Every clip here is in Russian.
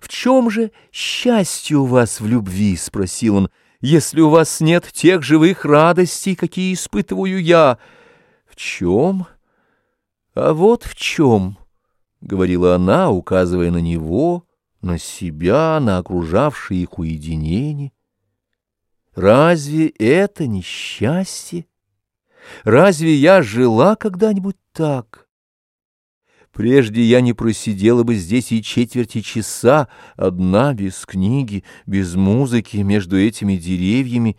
В чем же счастье у вас в любви, — спросил он, — если у вас нет тех живых радостей, какие испытываю я? В чем? А вот в чем, — говорила она, указывая на него, на себя, на окружавшее их уединение. Разве это не счастье? Разве я жила когда-нибудь так? Прежде я не просидела бы здесь и четверти часа, одна, без книги, без музыки, между этими деревьями.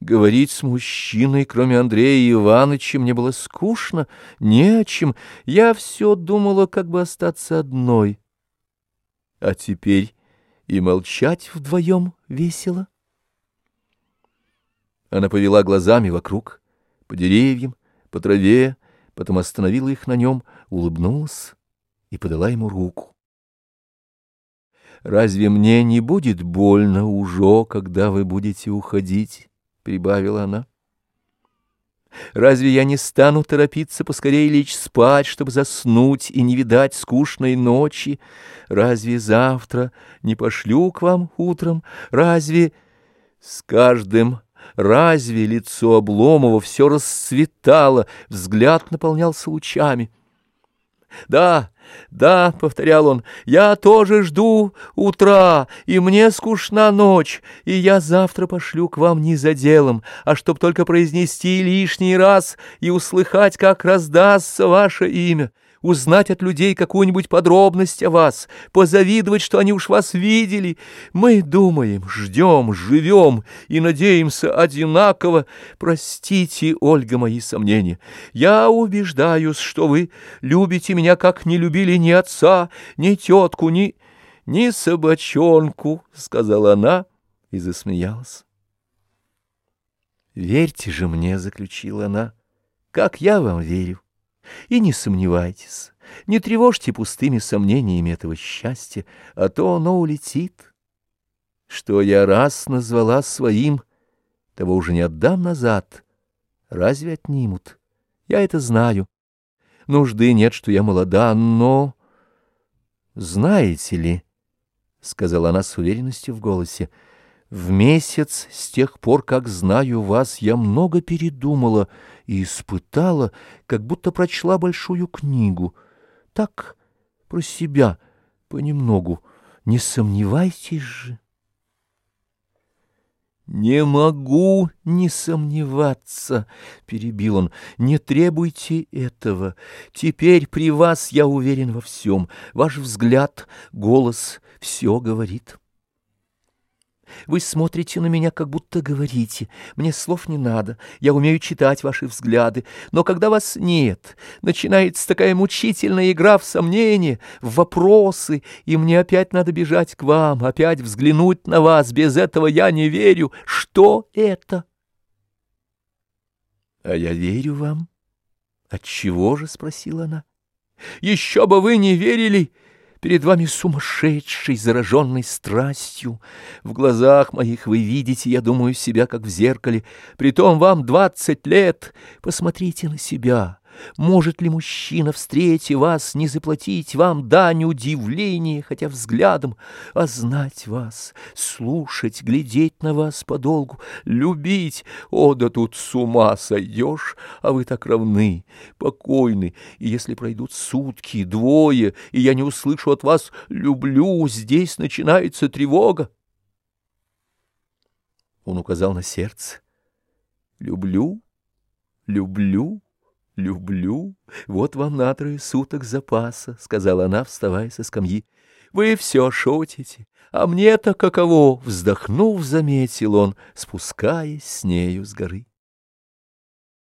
Говорить с мужчиной, кроме Андрея Ивановича, мне было скучно, не о чем. Я все думала, как бы остаться одной. А теперь и молчать вдвоем весело. Она повела глазами вокруг, по деревьям, по траве, потом остановила их на нем, улыбнулась и подала ему руку. «Разве мне не будет больно уже, когда вы будете уходить?» — прибавила она. «Разве я не стану торопиться поскорее лечь спать, чтобы заснуть и не видать скучной ночи? Разве завтра не пошлю к вам утром? Разве с каждым Разве лицо Обломова все расцветало, взгляд наполнялся лучами? «Да, да», — повторял он, — «я тоже жду утра, и мне скучна ночь, и я завтра пошлю к вам не за делом, а чтоб только произнести лишний раз и услыхать, как раздастся ваше имя» узнать от людей какую-нибудь подробность о вас, позавидовать, что они уж вас видели. Мы думаем, ждем, живем и надеемся одинаково. Простите, Ольга, мои сомнения. Я убеждаюсь, что вы любите меня, как не любили ни отца, ни тетку, ни... ни собачонку, — сказала она и засмеялась. «Верьте же мне», — заключила она, — «как я вам верю. И не сомневайтесь, не тревожьте пустыми сомнениями этого счастья, а то оно улетит. Что я раз назвала своим, того уже не отдам назад. Разве отнимут? Я это знаю. Нужды нет, что я молода, но... Знаете ли, — сказала она с уверенностью в голосе, — в месяц с тех пор, как знаю вас, я много передумала и испытала, как будто прочла большую книгу. Так, про себя, понемногу, не сомневайтесь же. «Не могу не сомневаться», — перебил он, — «не требуйте этого. Теперь при вас я уверен во всем. Ваш взгляд, голос — все говорит». Вы смотрите на меня, как будто говорите. Мне слов не надо, я умею читать ваши взгляды. Но когда вас нет, начинается такая мучительная игра в сомнения, в вопросы, и мне опять надо бежать к вам, опять взглянуть на вас. Без этого я не верю. Что это? — А я верю вам. — Отчего же? — спросила она. — Еще бы вы не верили! — Перед вами сумасшедший, зараженный страстью. В глазах моих вы видите, я думаю, себя, как в зеркале. Притом вам двадцать лет. Посмотрите на себя. Может ли мужчина, встретив вас, не заплатить вам дань удивления, хотя взглядом, а знать вас, слушать, глядеть на вас подолгу, любить? О, да тут с ума сойдешь, а вы так равны, покойны, и если пройдут сутки, двое, и я не услышу от вас «люблю», здесь начинается тревога. Он указал на сердце. «Люблю, люблю». «Люблю. Вот вам на трое суток запаса», — сказала она, вставая со скамьи. «Вы все шутите, а мне-то каково?» — вздохнув, заметил он, спускаясь с нею с горы.